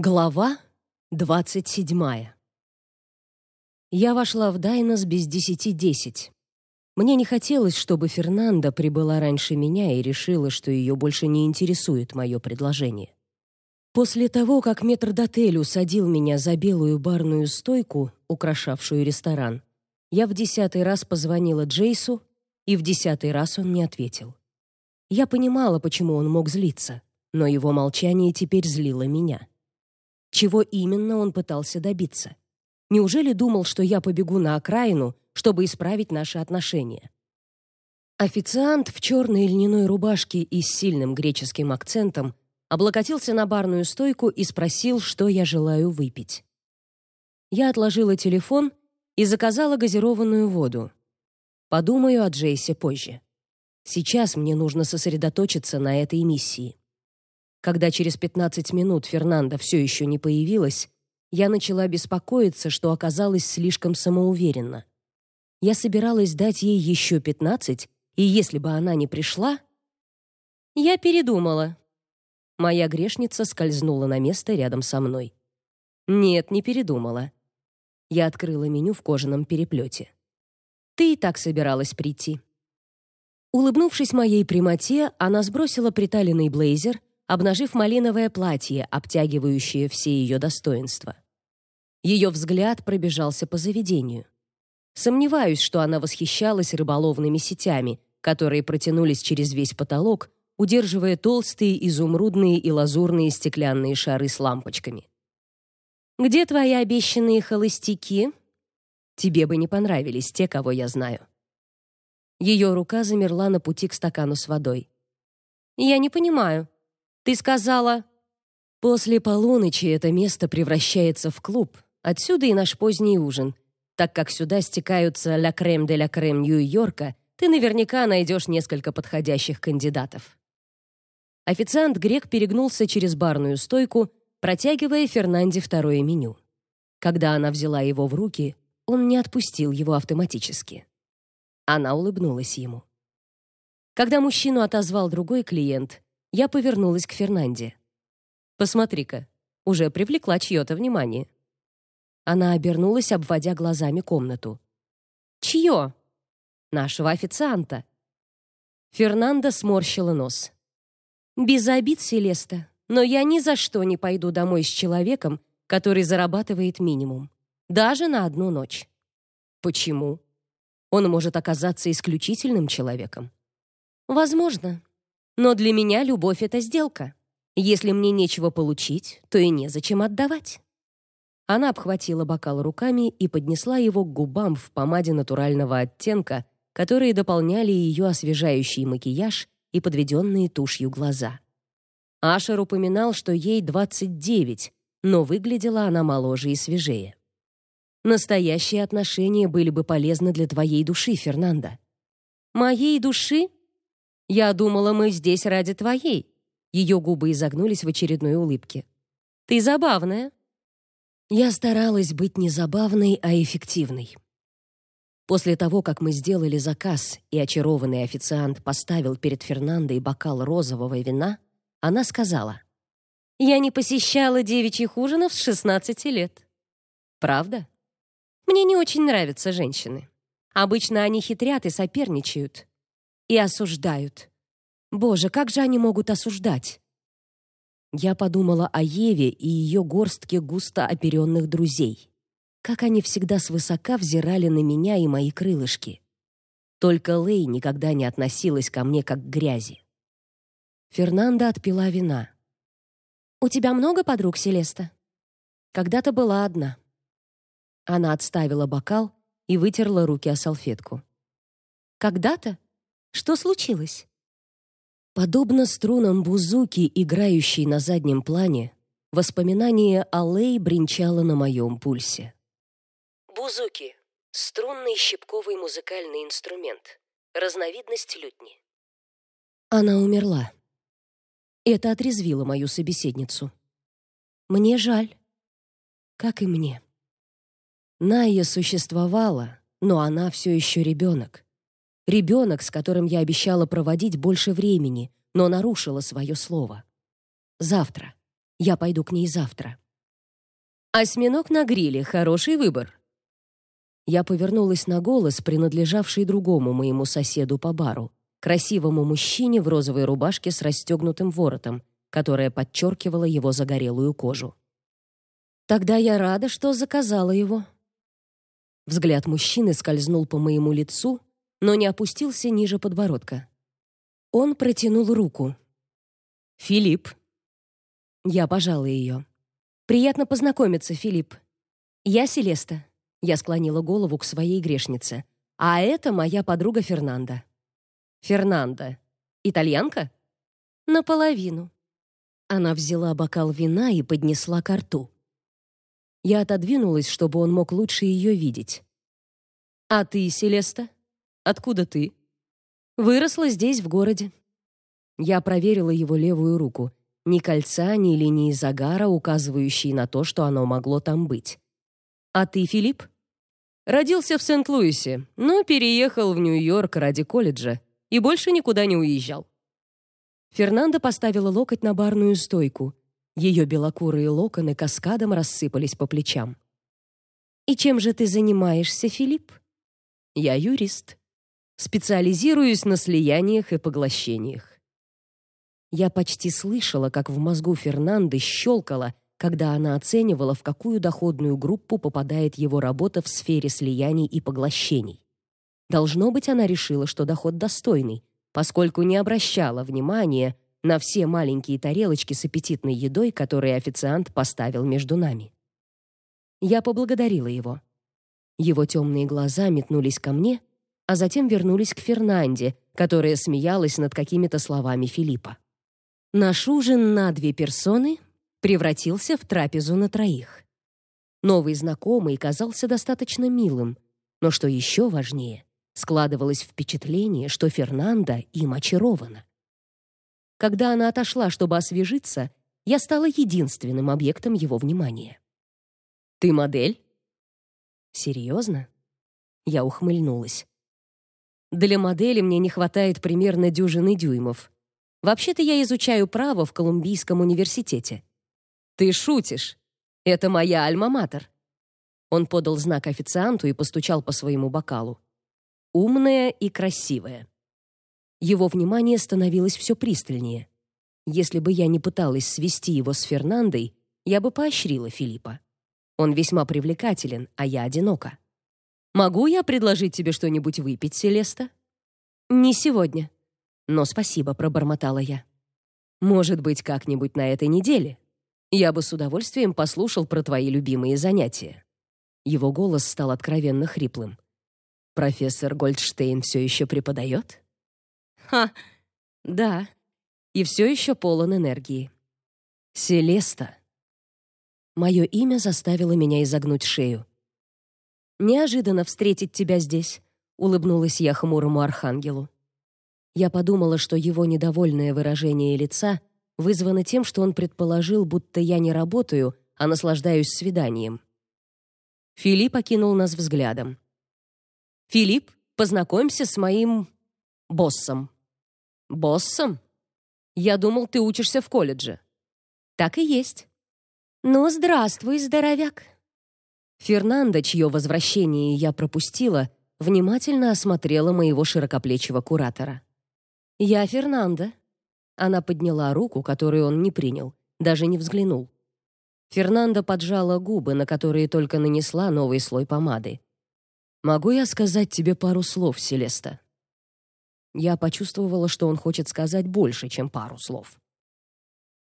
Глава двадцать седьмая. Я вошла в Дайнос без десяти десять. Мне не хотелось, чтобы Фернанда прибыла раньше меня и решила, что ее больше не интересует мое предложение. После того, как метрдотель усадил меня за белую барную стойку, украшавшую ресторан, я в десятый раз позвонила Джейсу, и в десятый раз он не ответил. Я понимала, почему он мог злиться, но его молчание теперь злило меня. Чего именно он пытался добиться? Неужели думал, что я побегу на окраину, чтобы исправить наши отношения? Официант в черной льняной рубашке и с сильным греческим акцентом облокотился на барную стойку и спросил, что я желаю выпить. Я отложила телефон и заказала газированную воду. Подумаю о Джейсе позже. Сейчас мне нужно сосредоточиться на этой миссии. Когда через 15 минут Фернанда все еще не появилась, я начала беспокоиться, что оказалась слишком самоуверенна. Я собиралась дать ей еще 15, и если бы она не пришла, я передумала. Моя грешница скользнула на место рядом со мной. Нет, не передумала. Я открыла меню в кожаном переплете. Ты и так собиралась прийти. Улыбнувшись моей прямоте, она сбросила приталенный блейзер обнажив малиновое платье, обтягивающее все ее достоинства. Ее взгляд пробежался по заведению. Сомневаюсь, что она восхищалась рыболовными сетями, которые протянулись через весь потолок, удерживая толстые изумрудные и лазурные стеклянные шары с лампочками. Где твои обещанные холостяки? Тебе бы не понравились те, кого я знаю. Ее рука замерла на пути к стакану с водой. Я не понимаю. Ты сказала, после полуночи это место превращается в клуб. Отсюда и наш поздний ужин. Так как сюда стекаются ля крем де ля крем Нью-Йорка, ты наверняка найдешь несколько подходящих кандидатов. Официант грек перегнулся через барную стойку, протягивая Фернанде второе меню. Когда она взяла его в руки, он не отпустил его автоматически. Она улыбнулась ему. Когда мужчину отозвал другой клиент, я повернулась к Фернанде. Посмотри-ка, уже привлекла чье-то внимание. Она обернулась, обводя глазами комнату. Чье? Нашего официанта. Фернанда сморщила нос. Без обид, Селеста, но я ни за что не пойду домой с человеком, который зарабатывает минимум, даже на одну ночь. Почему? Он может оказаться исключительным человеком. Возможно, но для меня любовь — это сделка. Если мне нечего получить, то и незачем отдавать. Она обхватила бокал руками и поднесла его к губам в помаде натурального оттенка, которые дополняли ее освежающий макияж и подведенные тушью глаза. Ашер упоминал, что ей 29, но выглядела она моложе и свежее. Настоящие отношения были бы полезны для твоей души, Фернанда. Моей души? Я думала, мы здесь ради твоей. Ее губы изогнулись в очередной улыбке. Ты забавная. Я старалась быть не забавной, а эффективной. После того, как мы сделали заказ, и очарованный официант поставил перед Фернандой бокал розового вина, она сказала: "Я не посещала девичьих ужинов с 16 лет". Правда? Мне не очень нравятся женщины. Обычно они хитрят и соперничают и осуждают. Боже, как же они могут осуждать? Я подумала о Еве и ее горстке густо оперенных друзей. Как они всегда свысока взирали на меня и мои крылышки. Только Лей никогда не относилась ко мне как к грязи. Фернанда отпила вина. У тебя много подруг, Селеста? Когда-то была одна. Она отставила бокал и вытерла руки о салфетку. Когда-то? Что случилось? Подобно струнам бузуки, играющей на заднем плане, воспоминание о Лей бренчало на моем пульсе. Бузуки струнный щипковый музыкальный инструмент, разновидность лютни. Она умерла. Это отрезвило мою собеседницу. Мне жаль. Как и мне. Ная существовала, но она все еще ребенок. Ребенок, с которым я обещала проводить больше времени, но нарушила свое слово. Завтра. Я пойду к ней завтра. Осьминог на гриле хороший выбор. Я повернулась на голос, принадлежавший другому моему соседу по бару, красивому мужчине в розовой рубашке с расстегнутым воротом, которая подчеркивала его загорелую кожу. Тогда я рада, что заказала его. Взгляд мужчины скользнул по моему лицу, но не опустился ниже подбородка. Он протянул руку. Филипп. Я пожала ее. Приятно познакомиться, Филипп. Я Селеста. Я склонила голову к своей грешнице. А это моя подруга Фернанда. Фернанда. Итальянка? Наполовину. Она взяла бокал вина и поднесла к рту. Я отодвинулась, чтобы он мог лучше ее видеть. А ты, Селеста? Откуда ты? Выросла здесь, в городе. Я проверила его левую руку. Ни кольца, ни линии загара, указывающие на то, что оно могло там быть. А ты, Филипп? Родился в Сент-Луисе, но переехал в Нью-Йорк ради колледжа и больше никуда не уезжал. Фернандо поставила локоть на барную стойку. Ее белокурые локоны каскадом рассыпались по плечам. «И чем же ты занимаешься, Филипп?» «Я юрист. Специализируюсь на слияниях и поглощениях». Я почти слышала, как в мозгу Фернанды щелкало, когда она оценивала, в какую доходную группу попадает его работа в сфере слияний и поглощений. Должно быть, она решила, что доход достойный, поскольку не обращала внимания на все маленькие тарелочки с аппетитной едой, которые официант поставил между нами. Я поблагодарила его. Его темные глаза метнулись ко мне, а затем вернулись к Фернанде, которая смеялась над какими-то словами Филиппа. Наш ужин на две персоны превратился в трапезу на троих. Новый знакомый казался достаточно милым, но что еще важнее, складывалось впечатление, что Фернанда им очарована. Когда она отошла, чтобы освежиться, я стала единственным объектом его внимания. «Ты модель?» «Серьезно?» Я ухмыльнулась. «Для модели мне не хватает примерно дюжины дюймов. Вообще-то я изучаю право в Колумбийском университете». «Ты шутишь? Это моя альма-матер». Он подал знак официанту и постучал по своему бокалу. «Умная и красивая». Его внимание становилось все пристальнее. Если бы я не пыталась свести его с Фернандой, я бы поощрила Филиппа. Он весьма привлекателен, а я одинока. Могу я предложить тебе что-нибудь выпить, Селеста? Не сегодня. Но спасибо, пробормотала я. Может быть, как-нибудь на этой неделе. Я бы с удовольствием послушал про твои любимые занятия. Его голос стал откровенно хриплым. Профессор Гольдштейн все еще преподает? Ха, да. И все еще полон энергии. Селеста. Мое имя заставило меня изогнуть шею. Неожиданно встретить тебя здесь, улыбнулась я хмурому архангелу. Я подумала, что его недовольное выражение лица вызвано тем, что он предположил, будто я не работаю, а наслаждаюсь свиданием. Филипп окинул нас взглядом. Филипп, познакомься с моим боссом. Боссом? Я думал, ты учишься в колледже. Так и есть. Ну, здравствуй, здоровяк. Фернандо, чье возвращение я пропустила, внимательно осмотрела моего широкоплечего куратора. Я Фернандо. Она подняла руку, которую он не принял, даже не взглянул. Фернандо поджала губы, на которые только нанесла новый слой помады. Могу я сказать тебе пару слов, Селеста? Я почувствовала, что он хочет сказать больше, чем пару слов.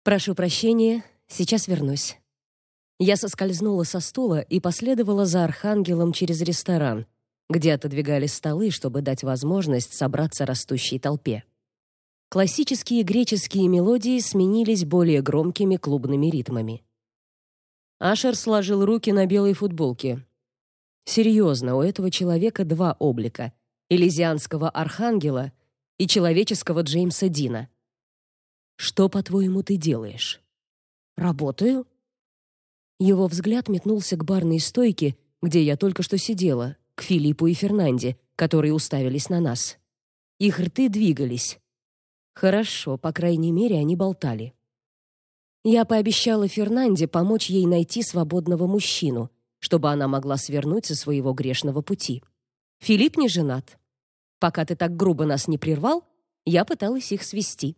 Прошу прощения, сейчас вернусь. Я соскользнула со стула и последовала за архангелом через ресторан, где отодвигали столы, чтобы дать возможность собраться растущей толпе. Классические греческие мелодии сменились более громкими клубными ритмами. Ашер сложил руки на белой футболке. Серьезно, у этого человека два облика: элизианского архангела и человеческого Джеймса Дина. Что, по-твоему, ты делаешь? Работаю? Его взгляд метнулся к барной стойке, где я только что сидела, к Филиппу и Фернанде, которые уставились на нас. Их рты двигались. Хорошо, по крайней мере, они болтали. Я пообещала Фернанде помочь ей найти свободного мужчину, чтобы она могла свернуть со своего грешного пути. Филипп не женат. Пока ты так грубо нас не прервал, я пыталась их свести.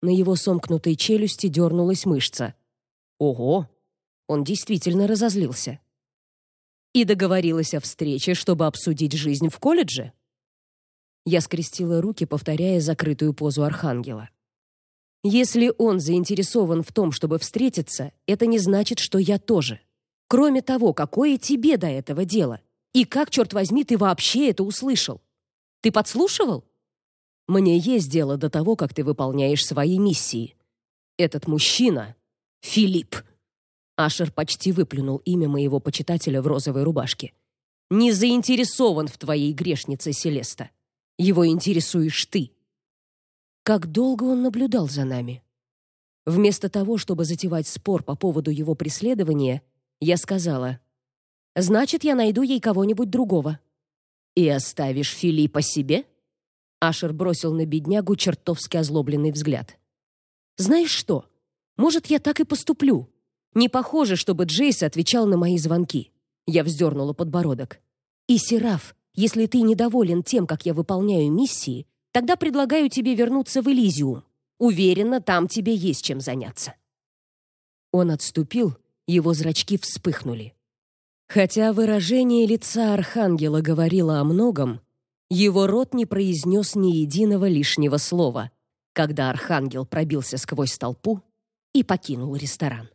На его сомкнутой челюсти дернулась мышца. Ого! Он действительно разозлился. И договорилась о встрече, чтобы обсудить жизнь в колледже. Я скрестила руки, повторяя закрытую позу архангела. Если он заинтересован в том, чтобы встретиться, это не значит, что я тоже. Кроме того, какое тебе до этого дело? И как, черт возьми, ты вообще это услышал? Ты подслушивал? Мне есть дело до того, как ты выполняешь свои миссии. Этот мужчина — Филипп. Ашер почти выплюнул имя моего почитателя в розовой рубашке. Не заинтересован в твоей грешнице Селеста. Его интересуешь ты. Как долго он наблюдал за нами? Вместо того, чтобы затевать спор по поводу его преследования, я сказала: "Значит, я найду ей кого-нибудь другого". И оставишь Филиппа себе? Ашер бросил на беднягу чертовски озлобленный взгляд. Знаешь что? Может, я так и поступлю. Не похоже, чтобы Джейс отвечал на мои звонки. Я вздернула подбородок. И Сераф, если ты недоволен тем, как я выполняю миссии, тогда предлагаю тебе вернуться в Элизиум. Уверена, там тебе есть чем заняться. Он отступил, его зрачки вспыхнули. Хотя выражение лица архангела говорило о многом, его рот не произнес ни единого лишнего слова, когда архангел пробился сквозь толпу и покинул ресторан.